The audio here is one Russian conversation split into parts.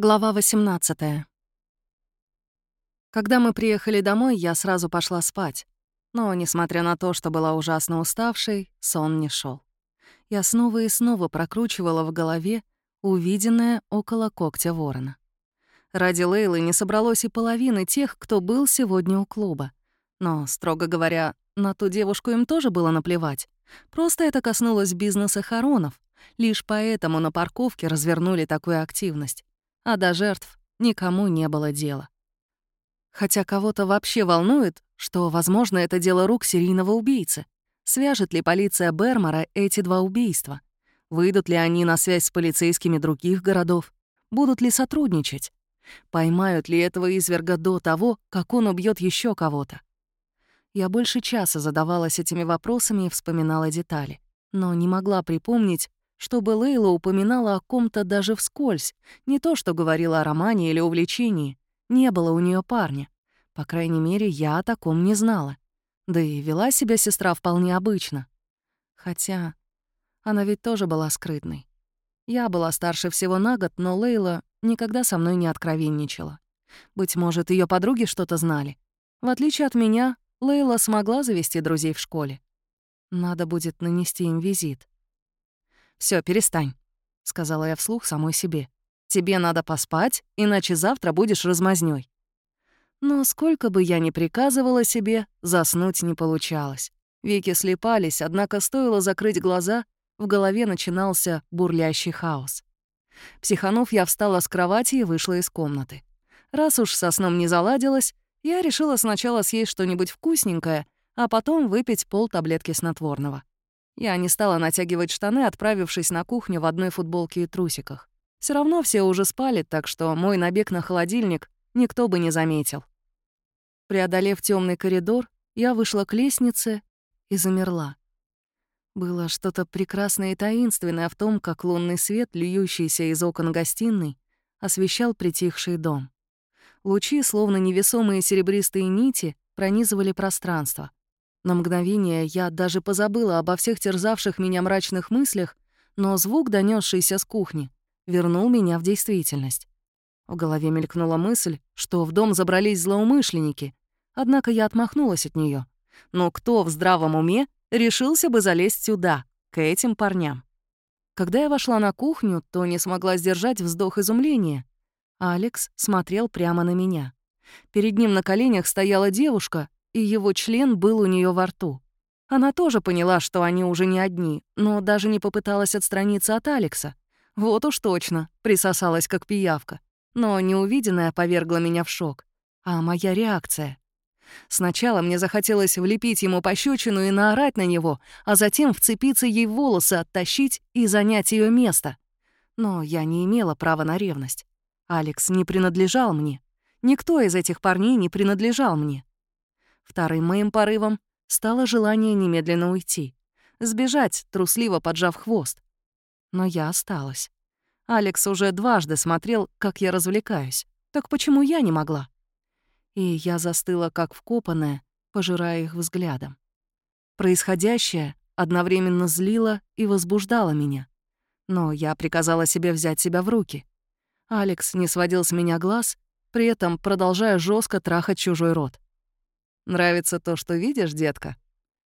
Глава 18. Когда мы приехали домой, я сразу пошла спать. Но, несмотря на то, что была ужасно уставшей, сон не шел. Я снова и снова прокручивала в голове увиденное около когтя ворона. Ради Лейлы не собралось и половины тех, кто был сегодня у клуба. Но, строго говоря, на ту девушку им тоже было наплевать. Просто это коснулось бизнеса Харонов. Лишь поэтому на парковке развернули такую активность а до жертв никому не было дела. Хотя кого-то вообще волнует, что, возможно, это дело рук серийного убийцы. Свяжет ли полиция Бермара эти два убийства? Выйдут ли они на связь с полицейскими других городов? Будут ли сотрудничать? Поймают ли этого изверга до того, как он убьет еще кого-то? Я больше часа задавалась этими вопросами и вспоминала детали, но не могла припомнить, чтобы Лейла упоминала о ком-то даже вскользь, не то что говорила о романе или увлечении. Не было у нее парня. По крайней мере, я о таком не знала. Да и вела себя сестра вполне обычно. Хотя она ведь тоже была скрытной. Я была старше всего на год, но Лейла никогда со мной не откровенничала. Быть может, ее подруги что-то знали. В отличие от меня, Лейла смогла завести друзей в школе. Надо будет нанести им визит. Все, перестань», — сказала я вслух самой себе. «Тебе надо поспать, иначе завтра будешь размазнёй». Но сколько бы я ни приказывала себе, заснуть не получалось. Веки слепались, однако стоило закрыть глаза, в голове начинался бурлящий хаос. Психанув, я встала с кровати и вышла из комнаты. Раз уж со сном не заладилось, я решила сначала съесть что-нибудь вкусненькое, а потом выпить пол таблетки снотворного. Я не стала натягивать штаны, отправившись на кухню в одной футболке и трусиках. Все равно все уже спали, так что мой набег на холодильник никто бы не заметил. Преодолев темный коридор, я вышла к лестнице и замерла. Было что-то прекрасное и таинственное в том, как лунный свет, льющийся из окон гостиной, освещал притихший дом. Лучи, словно невесомые серебристые нити, пронизывали пространство. На мгновение я даже позабыла обо всех терзавших меня мрачных мыслях, но звук, донесшийся с кухни, вернул меня в действительность. В голове мелькнула мысль, что в дом забрались злоумышленники, однако я отмахнулась от нее. Но кто в здравом уме решился бы залезть сюда, к этим парням? Когда я вошла на кухню, то не смогла сдержать вздох изумления. Алекс смотрел прямо на меня. Перед ним на коленях стояла девушка, и его член был у нее во рту. Она тоже поняла, что они уже не одни, но даже не попыталась отстраниться от Алекса. Вот уж точно, присосалась как пиявка. Но неувиденное повергло меня в шок. А моя реакция? Сначала мне захотелось влепить ему пощечину и наорать на него, а затем вцепиться ей в волосы, оттащить и занять ее место. Но я не имела права на ревность. Алекс не принадлежал мне. Никто из этих парней не принадлежал мне. Вторым моим порывом стало желание немедленно уйти. Сбежать, трусливо поджав хвост. Но я осталась. Алекс уже дважды смотрел, как я развлекаюсь. Так почему я не могла? И я застыла, как вкопанная, пожирая их взглядом. Происходящее одновременно злило и возбуждало меня. Но я приказала себе взять себя в руки. Алекс не сводил с меня глаз, при этом продолжая жестко трахать чужой рот. «Нравится то, что видишь, детка?»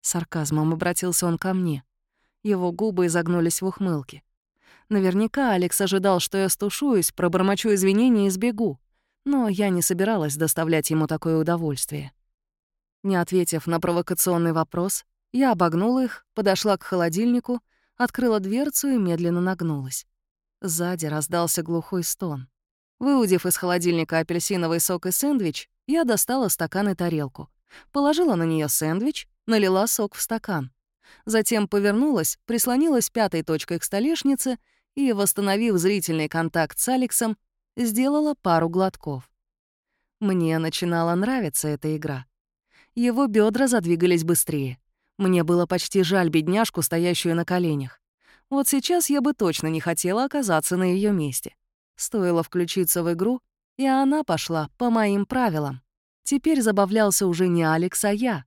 Сарказмом обратился он ко мне. Его губы изогнулись в ухмылке. Наверняка Алекс ожидал, что я стушуюсь, пробормочу извинения и сбегу. Но я не собиралась доставлять ему такое удовольствие. Не ответив на провокационный вопрос, я обогнула их, подошла к холодильнику, открыла дверцу и медленно нагнулась. Сзади раздался глухой стон. Выудив из холодильника апельсиновый сок и сэндвич, я достала стакан и тарелку. Положила на нее сэндвич, налила сок в стакан. Затем повернулась, прислонилась пятой точкой к столешнице и, восстановив зрительный контакт с Алексом, сделала пару глотков. Мне начинала нравиться эта игра. Его бедра задвигались быстрее. Мне было почти жаль бедняжку, стоящую на коленях. Вот сейчас я бы точно не хотела оказаться на ее месте. Стоило включиться в игру, и она пошла по моим правилам. Теперь забавлялся уже не Алекс, а я.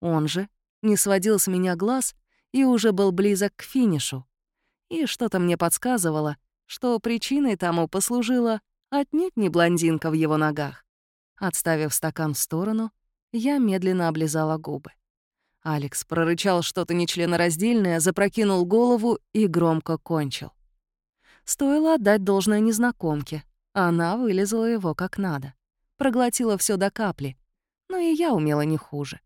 Он же не сводил с меня глаз и уже был близок к финишу. И что-то мне подсказывало, что причиной тому послужила отнюдь не блондинка в его ногах. Отставив стакан в сторону, я медленно облизала губы. Алекс прорычал что-то нечленораздельное, запрокинул голову и громко кончил. Стоило отдать должное незнакомке. Она вылезала его как надо. Проглотила все до капли. Но и я умела не хуже.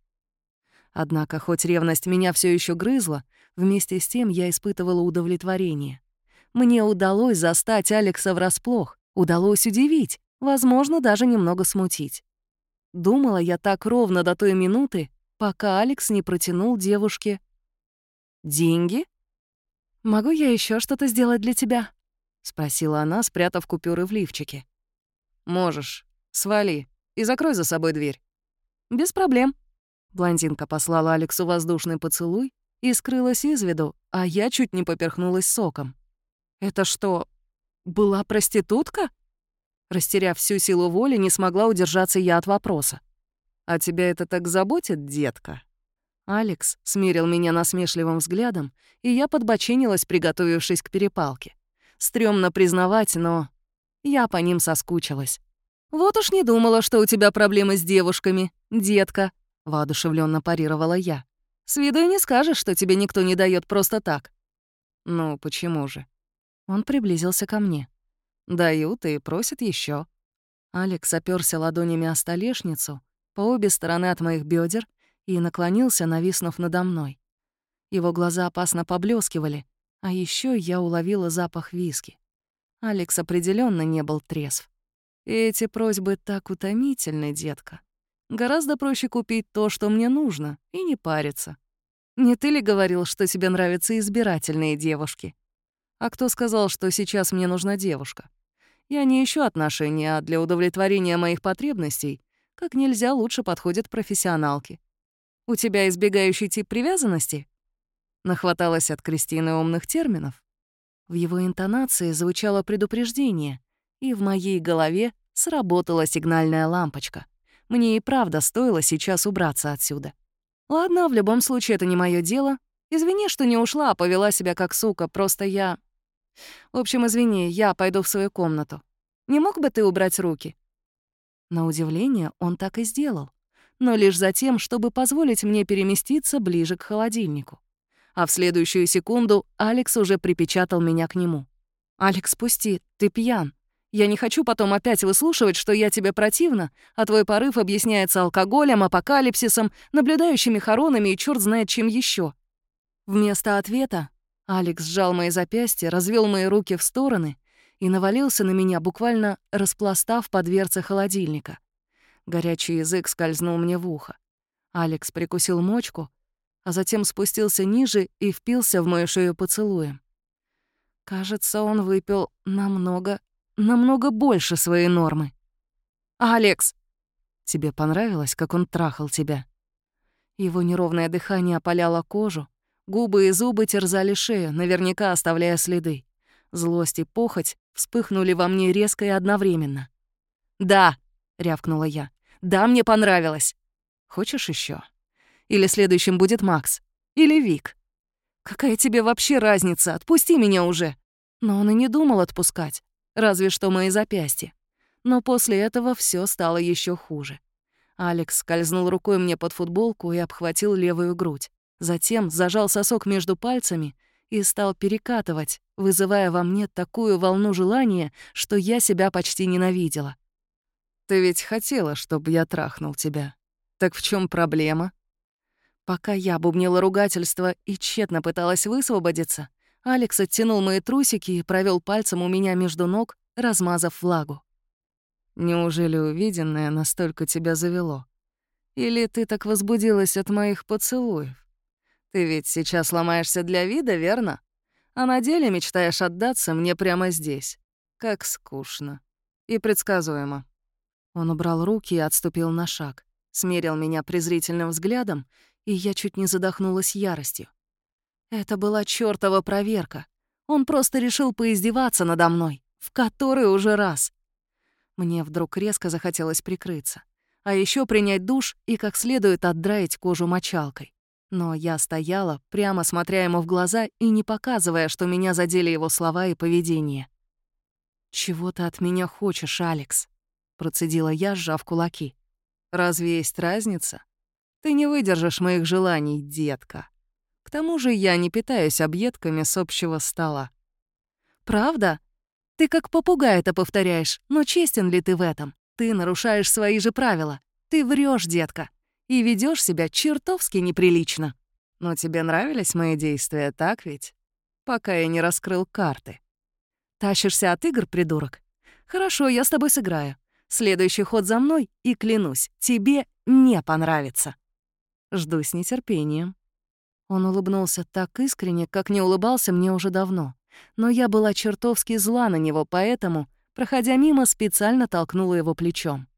Однако, хоть ревность меня все еще грызла, вместе с тем я испытывала удовлетворение. Мне удалось застать Алекса врасплох, удалось удивить, возможно, даже немного смутить. Думала я так ровно до той минуты, пока Алекс не протянул девушке деньги. «Могу я еще что-то сделать для тебя?» — спросила она, спрятав купюры в лифчике. «Можешь. Свали и закрой за собой дверь». «Без проблем». Блондинка послала Алексу воздушный поцелуй и скрылась из виду, а я чуть не поперхнулась соком. «Это что, была проститутка?» Растеряв всю силу воли, не смогла удержаться я от вопроса. «А тебя это так заботит, детка?» Алекс смерил меня насмешливым взглядом, и я подбоченилась, приготовившись к перепалке. Стрёмно признавать, но я по ним соскучилась. «Вот уж не думала, что у тебя проблемы с девушками, детка», — воодушевленно парировала я. «С виду и не скажешь, что тебе никто не дает просто так». «Ну, почему же?» Он приблизился ко мне. «Дают и просят еще. Алекс оперся ладонями о столешницу, по обе стороны от моих бедер и наклонился, нависнув надо мной. Его глаза опасно поблескивали, а еще я уловила запах виски. Алекс определенно не был трезв. И эти просьбы так утомительны, детка. Гораздо проще купить то, что мне нужно, и не париться. Не ты ли говорил, что тебе нравятся избирательные девушки? А кто сказал, что сейчас мне нужна девушка? Я не ищу отношения, а для удовлетворения моих потребностей как нельзя лучше подходят профессионалки. У тебя избегающий тип привязанности? Нахваталась от Кристины умных терминов. В его интонации звучало предупреждение, и в моей голове сработала сигнальная лампочка. Мне и правда стоило сейчас убраться отсюда. Ладно, в любом случае это не мое дело. Извини, что не ушла, а повела себя как сука, просто я... В общем, извини, я пойду в свою комнату. Не мог бы ты убрать руки? На удивление, он так и сделал, но лишь за тем, чтобы позволить мне переместиться ближе к холодильнику. А в следующую секунду Алекс уже припечатал меня к нему. «Алекс, пусти, ты пьян. Я не хочу потом опять выслушивать, что я тебе противна, а твой порыв объясняется алкоголем, апокалипсисом, наблюдающими хоронами и черт знает чем еще. Вместо ответа Алекс сжал мои запястья, развел мои руки в стороны и навалился на меня, буквально распластав по дверце холодильника. Горячий язык скользнул мне в ухо. Алекс прикусил мочку, а затем спустился ниже и впился в мою шею поцелуем. Кажется, он выпил намного, намного больше своей нормы. «Алекс!» «Тебе понравилось, как он трахал тебя?» Его неровное дыхание опаляло кожу, губы и зубы терзали шею, наверняка оставляя следы. Злость и похоть вспыхнули во мне резко и одновременно. «Да!» — рявкнула я. «Да, мне понравилось!» «Хочешь еще? Или следующим будет Макс? Или Вик?» «Какая тебе вообще разница? Отпусти меня уже!» Но он и не думал отпускать, разве что мои запястья. Но после этого все стало еще хуже. Алекс скользнул рукой мне под футболку и обхватил левую грудь. Затем зажал сосок между пальцами и стал перекатывать, вызывая во мне такую волну желания, что я себя почти ненавидела. «Ты ведь хотела, чтобы я трахнул тебя. Так в чем проблема?» Пока я бубнила ругательство и тщетно пыталась высвободиться, Алекс оттянул мои трусики и провел пальцем у меня между ног, размазав влагу. «Неужели увиденное настолько тебя завело? Или ты так возбудилась от моих поцелуев?» Ты ведь сейчас ломаешься для вида, верно? А на деле мечтаешь отдаться мне прямо здесь. Как скучно. И предсказуемо. Он убрал руки и отступил на шаг, смерил меня презрительным взглядом, и я чуть не задохнулась яростью. Это была чёртова проверка. Он просто решил поиздеваться надо мной, в который уже раз. Мне вдруг резко захотелось прикрыться, а еще принять душ и как следует отдраить кожу мочалкой. Но я стояла, прямо смотря ему в глаза и не показывая, что меня задели его слова и поведение. «Чего ты от меня хочешь, Алекс?» — процедила я, сжав кулаки. «Разве есть разница? Ты не выдержишь моих желаний, детка. Тому же я не питаюсь объедками с общего стола». «Правда? Ты как попугай это повторяешь, но честен ли ты в этом? Ты нарушаешь свои же правила. Ты врешь, детка, и ведешь себя чертовски неприлично. Но тебе нравились мои действия, так ведь? Пока я не раскрыл карты. Тащишься от игр, придурок? Хорошо, я с тобой сыграю. Следующий ход за мной, и клянусь, тебе не понравится. Жду с нетерпением. Он улыбнулся так искренне, как не улыбался мне уже давно. Но я была чертовски зла на него, поэтому, проходя мимо, специально толкнула его плечом.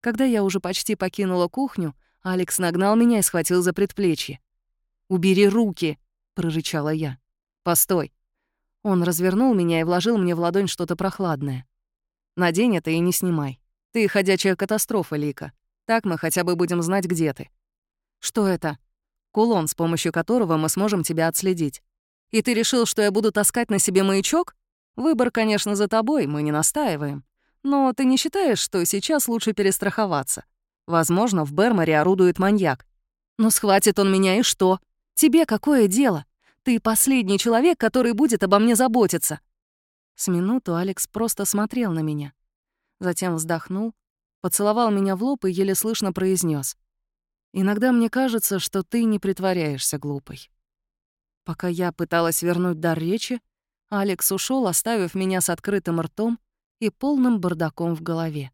Когда я уже почти покинула кухню, Алекс нагнал меня и схватил за предплечье. «Убери руки!» — прорычала я. «Постой!» Он развернул меня и вложил мне в ладонь что-то прохладное. «Надень это и не снимай. Ты ходячая катастрофа, Лика. Так мы хотя бы будем знать, где ты». «Что это?» «Кулон, с помощью которого мы сможем тебя отследить. И ты решил, что я буду таскать на себе маячок? Выбор, конечно, за тобой, мы не настаиваем. Но ты не считаешь, что сейчас лучше перестраховаться? Возможно, в Берморе орудует маньяк. Но схватит он меня и что? Тебе какое дело? Ты последний человек, который будет обо мне заботиться». С минуту Алекс просто смотрел на меня. Затем вздохнул, поцеловал меня в лоб и еле слышно произнес: «Иногда мне кажется, что ты не притворяешься глупой». Пока я пыталась вернуть дар речи, Алекс ушел, оставив меня с открытым ртом и полным бардаком в голове.